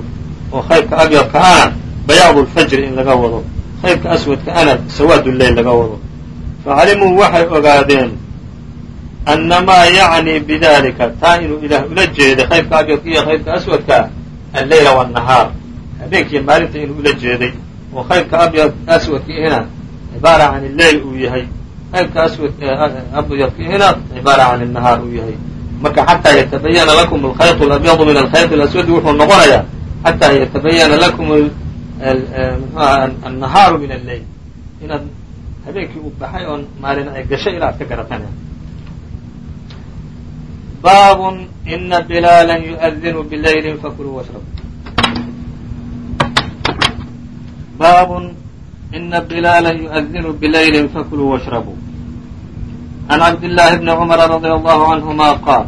Oo khayrka abyadka ana bayaadu lfajri in laga wado. Khayrka aswadka ana sawaad lleil laga wado. Facalimuu waxay ogaadeen annamaa yacni bidalika taa inuu ilaah ula jeeday khayrka abyadka iyo khayrka aswadka alleyla wاnnahaar habeenkiiyo maalinta inuu ula jeeday oo khayrka abyad aswadkiihina cibaara can lleil uu yahay khayrka aswad abyadkiihina cibaara can الnahaar uu yahay marka xataa yatabayana lakum alkhayط اlabyadu min alkhayط اlaswadi wuxuu noqonayaa xataa yatabayana lakum annahaaru min alleyl inaad habeenkii uu baxay oon maalin ay gashay ilaa ad ka garatan bab ina bilaala yuadinu bilayli fakuluu washrabu. Baab ina bilaala yuadinu bilayli fakuluu washrabuu can cabdillaahi bni cumara radia allahu canhuma qaal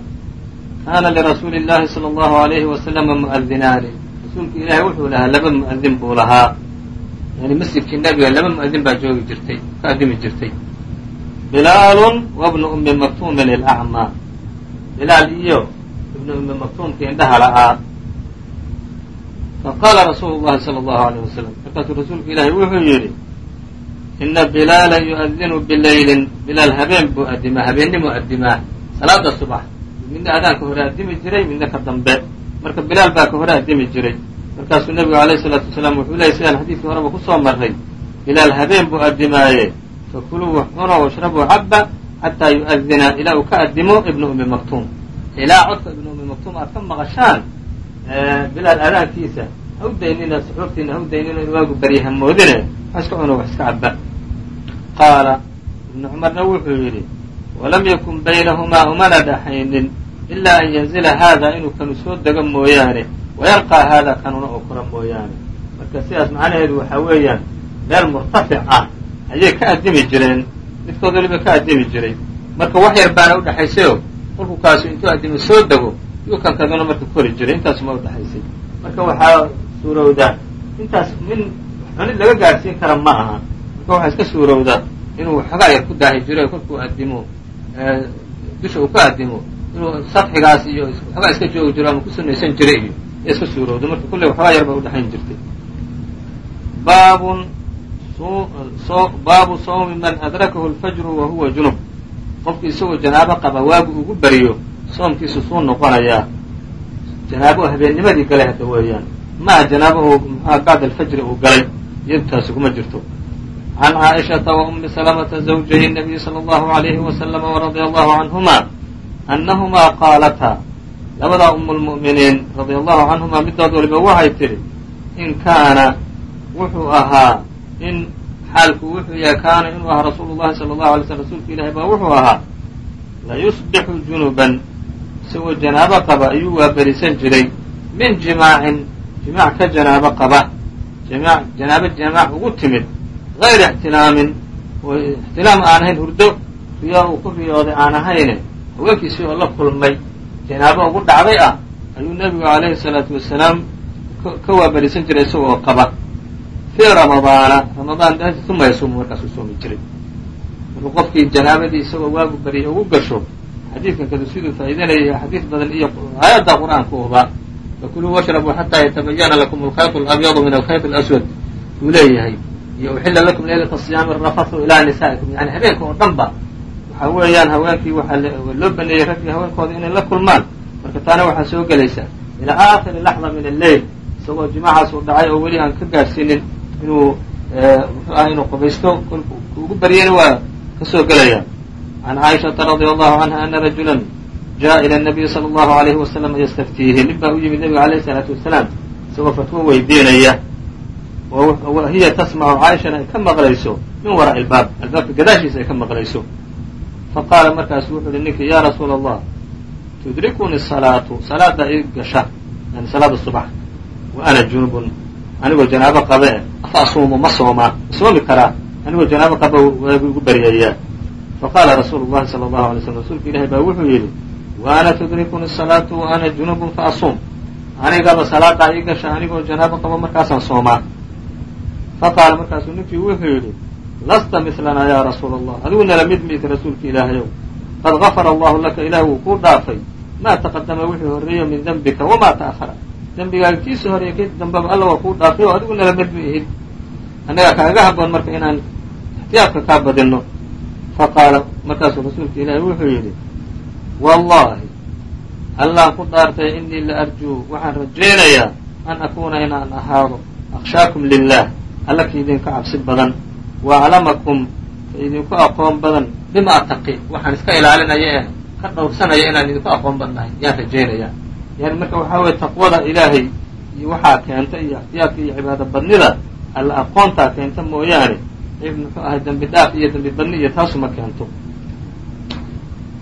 kaana lirasuuli اllahi salى allahu alayhi wasalama muadinaani rasuulku ilaahay wuxuu lahaa laba muadin buu lahaa. Yani masjidkii nabiga laba muadin baa joogi jirtay ka adimi jirtay. Bilaalun wabnu umi maktuumin ilacmaa bilaal iyo ibnu ummi maktuumkii indhaha la'aa faqaala rasuulu llahi sala allahu alayh wasalam markaasuu rasuulku ilaahay wuxuu yidhi ina bilaala yu'adinu bilaylin bilaal habeen buu adimaa habeennimuu adimaa salaada subax midna adaanka hore addimi jiray midna ka dambe marka bilaal baa ka hore addimi jiray markaasuu nebigu alayhi salaatu wasalaam wuxuu leeyay sidaan xadiidkii horeba ku soo marray bilaal habeen buu addimaaye fakuluu wax cuno washrabuu cabba xataa yu'adina ilaa uu ka adimo ibnu umi maktuum ilaa codka ibnu umi maktuum aad ka maqashaan bilaal adaankiisa ha u daynina suxuurtiina ha daynina waagu barya hamoodine wax iska cuno wax iska cabba qaala ibnu cumarna wuxuu yidhi walam yakun baynahumaa umana dhaxaynin ilaa an yanzila haadaa inuu kanu soo dego mooyaane wayarqaa haadaa kanuna oo kora mooyaane marka sidaas macnaheedu waxaa weeyaan meel murtafic ah ayay ka addimi jireen midkood waliba ka addimi jiray. Marka wax yar baana udhaxaysayo kolku kaasu intuu addimi soo dego yuu kan kaduna marka kori jiray. Intaasuma udhaxaysay marka waxaa suurowdaa intaas min cunid laga gaadhsiin kara ma aha. Marka waxaa iska suurowda inuu waxoogaa yar ku daahi jiro kolkuu addimo dusha uu ka addimo inuu sadxigaas iyo waxoogaa iska joogi jiro ama ku sunaysan jiray iyo iska suurowda marka kulley waxoogaa yar baa udhaxayn jirtay. Baabun baabu sawmi man adrakahu lfajru wa huwa junub qofku isagoo janaabo qaba waagu ugu baryo soomkiisu suu noqonayaa janaabo habeennimadii galay hadda weeyaan maa janaabahu mxuha bacda alfajri uu galay iyadutaasi kuma jirto can caaishata wa umi salamata zawjahi nabiy sala allahu alayhi wasalama waradia allahu canhuma annahumaa qaalataa labadaa umu lmu'miniin radia allahu canhumaa midood waliba waxay tidhi in kaana wuxuu ahaa in xaalku wuxuu yahay kaana inuu ahaa rasuulu llahi sala allahu alay slm rasuulka ilahi baa wuxuu ahaa layusbixu junuban isagoo janaabo qaba ayuu waabarisan jiray min jimaacin jimaac ka janaabo qaba janaabo jamaac ugu timid hayra ixtilaamin oo ixtilaam aan ahayn hurdo riyaa uu ku riyooday aan ahayne haweenkiisii oo la kulmay janaabo ugu dhacday ah ayuu nebigu calayhi salaatu wasalaam ka waabarisan jiray isagoo qaba fii ramadaana ramadaan dheer uma yasuumu markaasuu soomi jiray markuu qofkii janaabadii isagoo waagu baryay ugu gasho xadiidkan kada siduu faaiidanaya xadiis badan iyo aayadda qur'aanku uba fakuluu washrabuu xataa yatabayana lakum alkhayt alabyadu min alkhayt alaswad uu leeyahay iyo uxilla lakum leylata siyaami rafasu ilaa nisaa'ikum yani habeenka oo dhanba waxa weeyaan haweenkii waxaa loo baneeyey raggii haweenkooda inay la kulmaan marka taana waxaa soo gelaysa ilaa aakhiri laxda min alleyl isagoo jimaacaas uu dhacay oo weli aan ka gaadhsiinin inuu muxuu ah inuu qubaysto ugu baryana waa kasoo gelaya can caaishaةa radي allahu canha ana rajula jaءa ilى الnabiyi salى اllahu عalayhi wasalam ystaftiihi nin baa u yimid nebiga alayh الsalaatu wasalaam isagoo fatwo weydiinaya hiya tasmacu caaishana ay ka maqlayso min waraa'i albaab albaabka gadaashiisa ay ka maqlayso faqaala markaasu wuxuu yihi ninkii ya rasuula allah tudrikuni salaatu salaada ii gasha yani salaada subax wa ana junubun anigoo janaabo qabe afa asuumu ma soomaa ma soomi karaa anigoo janaabo qaba waagu igu baryayaa. Faqaala rasuulu llahi sala allahu alay slm rasuulka ilahi baa wuxuu yidhi wa ana tudrikuni salaatu wa ana junubun fa asuum. Anigaba salaadaa ii gasha anigoo janaabo qabo markaasaan soomaa. Faqaala markaasuu ninkii wuxuu yidhi lasta milanaa ya rasuula allah adigu nala mid miid rasuulka ilaahayow. Qad gafara allahu laka ilaah wuu kuu dhaafay. Maa taqadama wixii horreeyo min dembika wamaa ta'ahara dembigaaga kiisa horreeya kii dambaba alla waa kuu dhaafay oo adigu nala mid mi ihid annagaa kaaga haboon marka inaan ixtiyaadka kaa badinno faqaala markaasuu rasuulka ilaahi wuxuu yidhi wallahi allaan ku dhaartay inii la arjuu waxaan rajaynayaa an akuuna inaan ahaado. Akhshaakum lilah alla ki idinka cabsi badan. Wa aclamakum ka idinku aqoon badan. Bima ataqi waxaan iska ilaalinaya ee ka dhowrsanaya inaan idinku aqoon badnahay. Yaan rajaynayaa yani marka waxaa weye taqwada ilaahay iyo waxaa keenta iyo ixtiyaadka iyo cibaado badnida alla aqoontaa keenta mooyaane muxuu ahay dembi dhaaf iyo dembi badni iyo taasuma keento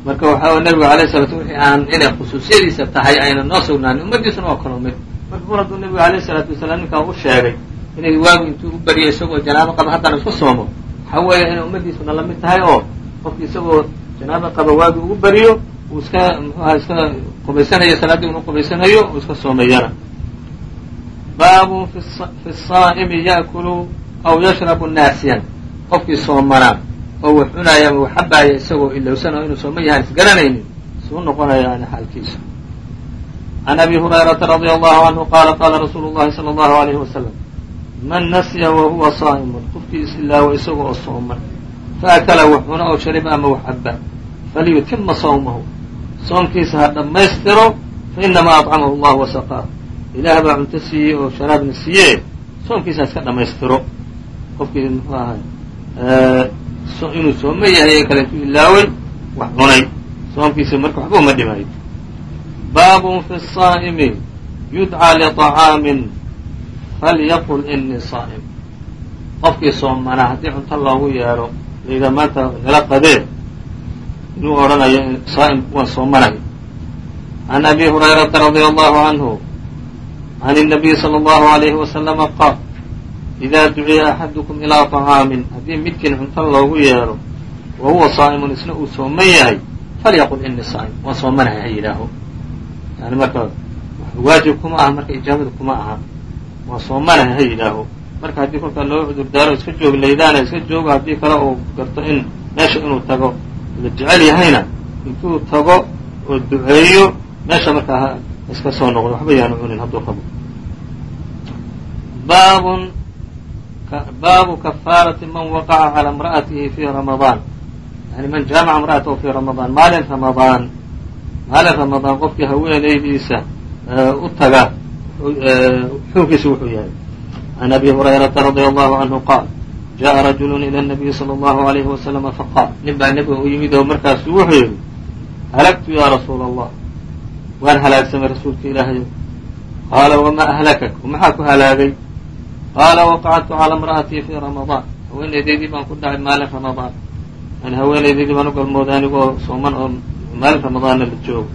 marka waxaa way nabigu alayh salatu wixii aan inay khusuusiyadiisa tahay ayna noo sugnaanin ummadiisuna oo kaloo mid marka mar hadduu nabigu alayh salaatu wasalaam ninkaa u sheegay inay waagu intuu u baryo isagoo janaabo qaba haddana isku soomo waxaa weeye inay ummadiisuna la mid tahay oo qofki isagoo janaabo qaba waagi ugu beriyo uu iska muxuu aha iska qubaysanayo salaaddii unu qubaysanayo uu iska soomayana baabun fi saa'imi ya'kulu aw yashrabu naasiyan qofkii soomanaa oo wax cunaaya ama wax xabaaya isagoo ilowsan oo inuu sooman yahaan isgaranaynin suu noqonaya yani xaalkiisa can abi hurayrata radia allahu canhu qaala qaala rasuulu llahi sala allahu alayhi wasalam man nasya wa huwa saa'imun qofkii isilaawo isaga oo sooman faakala wax cuna oo shariba ama wax caba falyutima sawmahu soomkiisa ha dhammaystiro fainamaa acamahu allah wasaqaah ilaah baa cunto siiyey oo sharaabna siiyee soomkiisa ha iska dhammaystiro. Qofkii muxuu ahay inuu sooma yahay ee kale intuu ilaaway wax cunay. Soomkiisa marka waxba uma dhimayo. Baabun fi saa'imi yudcaa liطacaamin falyaqul inii saa'im. Qofkii soomanaa haddii cunto loogu yeedho layidhaha maanta nala qadee inuu odhanayo saa'im waan soomanayo can abi hurayrata radia allahu canhu can الnabiyi salى اllahu عalayhi wasalama qaal idaa duciya axadukum ilaa طacaamin haddii midkiin cunto loogu yeedho wa huwa saa'imun isna uu sooman yahay falyaqul inii saa'im waan soomanahay ha yidhaaho yani marka waajib kuma aha marka ijaabada kuma aha waan soomanahay ha yidhaaho marka haddii kolkaa loo cudurdaaro iska joog laydaana iska joogo haddii kale uu garto in meesha inuu tago la jecel yahayna intuu tago oo duceeyo meesha markaa iska soo noqdo waxba yaanu cunin hadduu rabo. Baabun baabu kafaarati man waqaca calى imra'atihi fi ramadaan. Yani man jaamaca imra'atahu fi ramadaan maalin ramadaan maalin ramadaan qofkii haweenaydiisa u taga xukunkiisu wuxuu yahay. Can abi hurayrata radia allahu canhu qaal jaءa rajulu ilى الnabiyi salى اllahu عalayhi waslama faqaal nin baa nebiga u yimid oo markaasu wuxuu yidhi halagtu ya rasuula allah waan halaagsamay rasuulka ilaahayo qaala wamaa ahlakak maxaa ku halaagay qaala waqacadtu calى imra'atii fi ramadaan haweenaydaydii baan ku dhacay maalin ramadaan yani haweenaydaydii baan u galmooday anigoo sooman oo maalin ramadaanna la joogo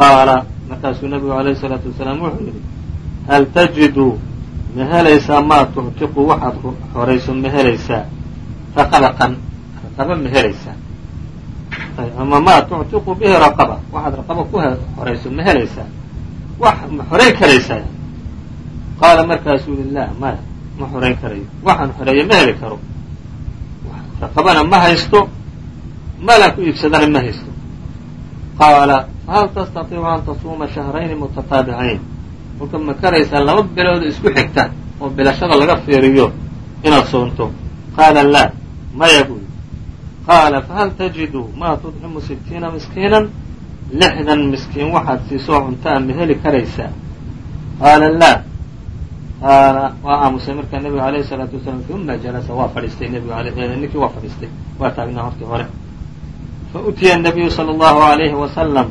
qaala markaasuu nabigu alayh الsalaatu wasalaam wuxuu yidhi hal tajidu ma helaysaa maa tuctiqu waxaad xorayso ma helaysaa? Raqabatan raqaba ma helaysaa. Ama maa tuctiqu bihi raqaba waxaad raqaba ku xorayso ma helaysaa. Wax ma xorayn karaysaa. Qaala markaasuu yihi la maya ma xorayn karayo. Waxaan xoreeyo ma heli karo. Raqabana ma haysto malaan ku iibsadana ma haysto. Qaala fahal tastatiicu an tasuuma shahrayni mutataabicayn kolka ma karaysaa laba bilood isku xigta oo bilashada laga fiiriyo inaad soonto. Qaala la maya buuyi qaala fahal tajidu maa tudcimu sibtiina miskiinan? Lixdan miskiin waxaad siisoo cuntaa ma heli karaysaa? Qaala la. Qaala waa aamusay markaa nebiga alayhi salaatu wasalaam uma jalasa. Waa fadhiistay nebigu ninkii waa fadhiistay waa taagnaa hortii hore. Fa utiya anabiyu sala allahu alayhi wasalam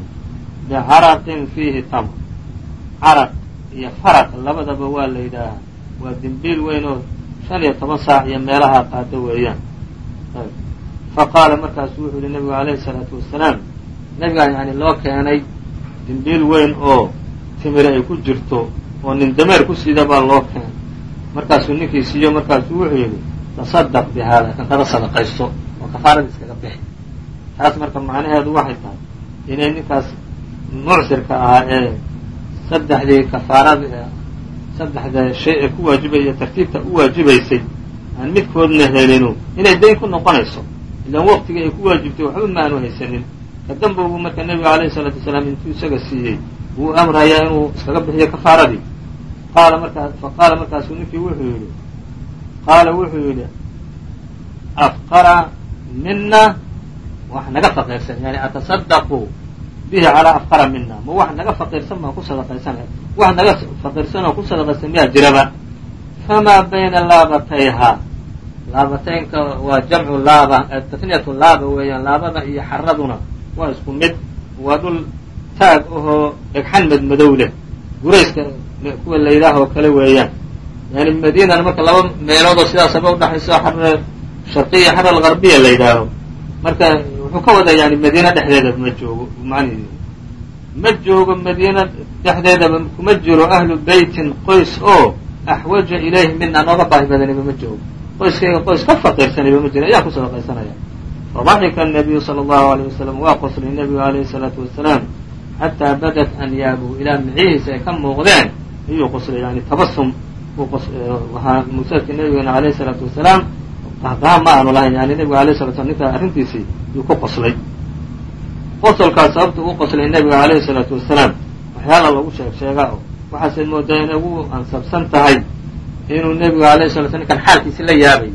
bicaraqin fiihi tamr. Caraq iyo faraq labadaba waa la yidhaahaa. Waa dembiil weyn oo shan iyo toban saac iyo meelahaa qaado weeyaan. Faqaala markaasu wuxuu yihi nebigu alayhi الsalaatu wasalaam nebigaa yani loo keenay dembiil weyn oo timire ay ku jirto oo nin dameer ku siida baa loo keenay. Markaasuu ninkii siiyo markaasuu wuxuu yidhi tasadaq bi haada kan kada sadaqaysto oo kafaarada iskaga bixi. Taas marka macnaheedu waxay tahay inay ninkaas mucsirka ahaa ee saddexdii kafaarada saddexda shay ee ku waajibaya tartiibta u waajibaysay aan midkoodna helinu inay dayn ku noqonayso ilaan waqtigii ay ku waajibtay waxba ma aanu haysanin. Kadambowbu marka nebiga alayhi salaatu wasalaam intuu isaga siiyey wuu amrayaa inuu iskaga bixiyo kafaaradii qaala markaa faqaala markaasuu ninkii wuxuu yidhi qaala wuxuu yidhi afqara mina wax naga faqiirsan yani atasadaqu bihi calaa afqara mina ma wax naga faqiirsan baan ku sadaqaysanaya wax naga faqiirsan oo ku sadaqaysan miyaa jiraba famaa bayna laabatayha? Laabataynka waa jamcu laaba tasniyatu laaba weeyaan laabada iyo xaraduna waa isku mid. Waa dhul taag ahoo dhegxan madmadow leh. Gurayska kuwa la yidhaahoo kale weeyaan. Yani madiinana marka laba meeloodoo sidaasaba udhaxayso xar sharqiya xar algarbiya la yidhaaho marka wuxuu ka wadaa yani madiina dhexdeedaba ma joogo macnihiidu ma joogo madiina dhexdeedaba kuma jiro ahlu beytin qoys oo axwaja ilayhi mina nooga baahi badanayba ma joogo qoyskayga qoys ka faqiirsanayba ma jiro ayaa ku sadaqaysanaya fadxika anabiyu sala allahu alayh wasalam waa qoslay nebigu alayhi salaatu wasalaam xataa badat anyaabuhu ilaa micihiisa ay ka muuqdeen ayuu qoslay yani tabasum buu musadka nebigana alayhi salaatu wasalaam qahqaha ma aanu lahayn yani nebiga alayh sala slam ninkaa arrintiisii yuu ku qoslay. Qosolkaas sababta uu qoslay nebiga alayhi الsalaatu wasalaam waxyaala lagu sheeg sheegaa oo waxaasad moodaa inay ansabsan tahay inuu nebigu alayh sala slam ninkan xaalkiisi la yaabay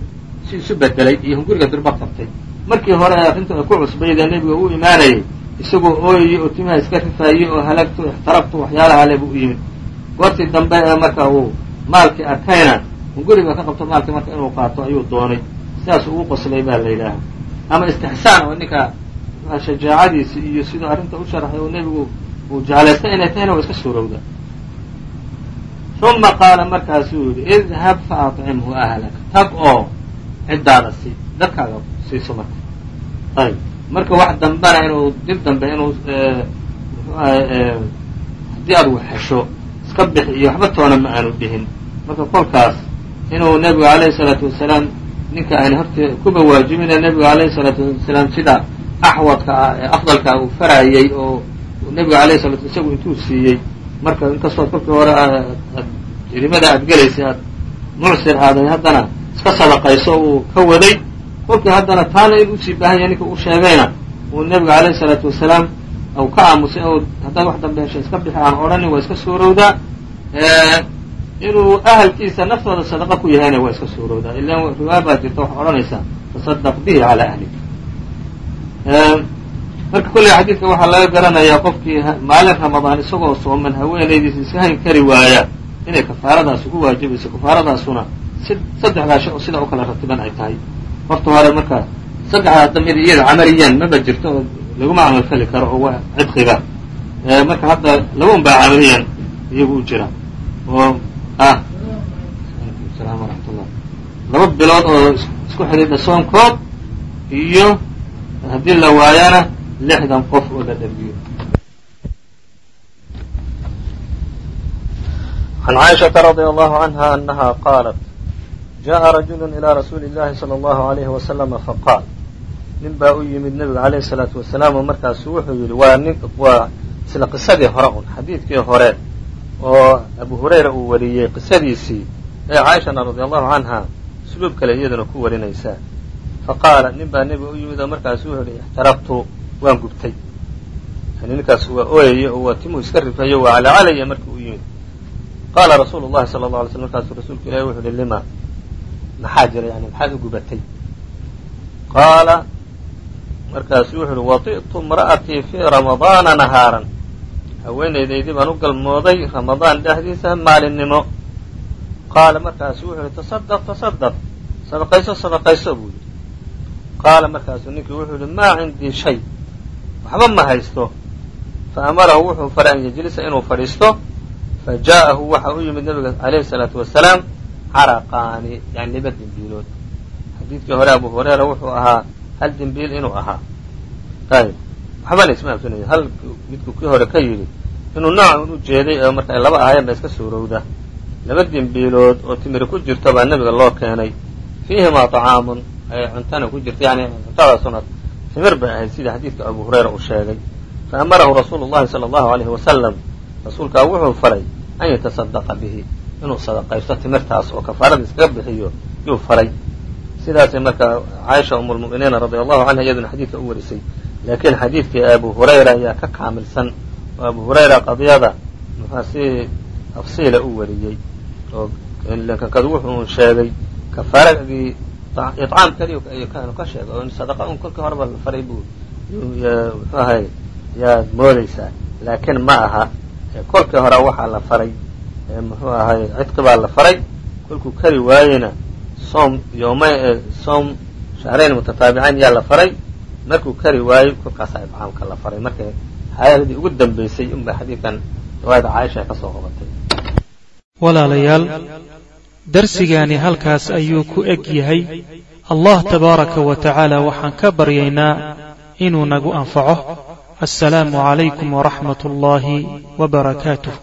si isu bedelay iyo hunguriga durba qabtay. Markii hore arrintu ay ku cusbayda nebiga u imaanayay isagoo ooyayey oo timaha iska rifaayey oo halagtu ixtarabtu waxyaalaha le buu u yimid. Goortii dambe ee marka uu maalkii arkayna hunguriga ka qabto maalkii marka inuu qaato ayuu doonay sidaas ugu qoslay baa la yidhaaha. Ama istixsaan oo ninka shajaacadiisi iyo siduu arrinta u sharaxay oo nebigu uu jeclaystay inay tahayna waa iska suurowda uma qaala markaasuu yidhi idhab fa acimhu ahlaka. Tag oo ciddaada si dadkaaga siiso marka ayb marka wax dambena inuu dib dambe inuu haddii aad wax iska bixi iyo waxba toona ma aanu dhihin. Marka kolkaas inuu nebigu alayhi salaatu wasalaam ninka ayna horta kuba waajibina nebigu alayhi salaatu wasalaam sida axwadka ah ee afdalkaa uu farayey oo nebigu alayhi salatu isagu intuu siiyey. Marka inkastoo kolkii hore rimada aad gelaysay aad mucsir aaday haddana iska sadaqayso uu ka waday kolkii haddana taana in u sii baahan yahay ninka u sheegayna uu nebiga alayhi salaatu wasalaam u ka aamusay oo haddaad wax dambe hesha iska bixi aan odhanin waa iska suurowdaa inuu ahalkiisa naftooda sadaqa ku yahayna waa iska suurowdaa ilaan riwaaya baa jirta waxaa odhanaysaa tasadaq bihi calaa ahlik marka kolley xadiidka waxaa laga garanayaa qofkii maalin ramadaan isagoo sooman haweenaydiisa iska hayn kari waaya inay kafaaradaas ugu waajibayso kafaaradaasuna saddexdaa shay oo sidaa u kala ratiban ay tahay. Horta hore marka saddexdaa damid iyada camaliyaan maba jirto oo laguma camal fali karo oo waa cidqiga marka hadda laba un baa camaliyan iyagu u jira oo ah salam waraxmatullah laba bilood oo isku xidhiidha soonkood iyo haddii la waayana lixdan qof oo la dhergiyo عن عائشة رضي الله عنها أنها قالت جاء رجل إلى رسuuل اللhi صلى الله عليه وسلم فقاal nin baa u yimid نبga عليه الصلاaةu وaسلام oo markaasu wuxuu yihi waa n waa isla qisadii hore un xadiidkii hore oo abu hurayra uu wariyey qisadiisii ee caaishana radia allahu canha usluub kale iyadana ku warinaysaa fa qaala nin baa nebiga u yimid oo markaasuu wuxu hi ixtaraqtu waan gubtay. Yani ninkaas waa ooyayey oo waa timuu iska rifayo waa calacalaya marka uu yimid. Qaala rasuulu llahi sala alla alay slam markaasu rasuulku ilahi wuxu uhi lima? Maxaa jira yani maxaad u gubatay? Qaala markaasuu wuxu uhi wati'tu imra'atii fii ramadaana nahaaran haweenaydaydii baan u galmooday ramadaan dhexdiisa maalinnimo qaala markaasu wuxu uhi tasadaq tasadaq sadaqayso sadaqayso buu yidhi. Qaala markaasuu ninkii wuxuu yihi maa cindii shay. Waxba ma haysto. Fa amarahu wuxuu faray an yajlisa inuu fadhiisto. Fa jaa'ahu waxa u yimid nabiga alayhi salaatu wasalaam caraqaani yani laba dembiilood xadiidkii hore abu hurayra wuxuu ahaa hal dembiil inuu ahaa. Ayb waxbana isma absinayo hal midkuu kii hore ka yidhi inuu noocan u jeeday oo marka laba ahaayeen ba iska suurowda. Laba dembiilood oo timiri ku jirto baa nebiga loo keenay. Fiihimaa طacaamun ay cuntana ku jirta yani cuntadaasuna timir bay ahayd sida xadiidka abu hurayra uu sheegay. Fa amarahu rasuulu llahi salى allahu alayhi wasalam rasuulkaa wuxuu faray an yatasadaqa bihi. Inuu sadaqaysto timirtaas oo kafaarada iskaga bixiyo yuu faray sidaasay marka caaisha um lmu'miniina radi allahu canha iyaduna xadiidka u warisay laakiin xadiidkii abu hurayra ayaa ka kaamilsan. Oo abu hurayra qadiyada muxua si tafsiila u wariyey oo kankadu wuxuu sheegay kafaaradii iطcaam keliya ka sheegay oo sadaqa un kolkii horeba la faray buu muxuu ahay yaad moodaysaa. Laakiin ma aha kolkii hore waxaa la faray muxuu ahay cidqi baa la faray kolkuu kari waayena soom yooma soom shahrayn mutataabicayn yaa la faray markuu kari waayo kolkaasaa iطcaamka la faray. Marka xaaladii ugu dambeysay unbay xadiidkan riwaayada caaisha ay ka qabatay. Walaalayaal darsigaani halkaas ayuu ku eg yahay. Allah tabaaraka wa tacaala waxaan ka baryaynaa inuu nagu anfaco. Assalaamu calaykum waraxmat ullaahi wa barakaatuh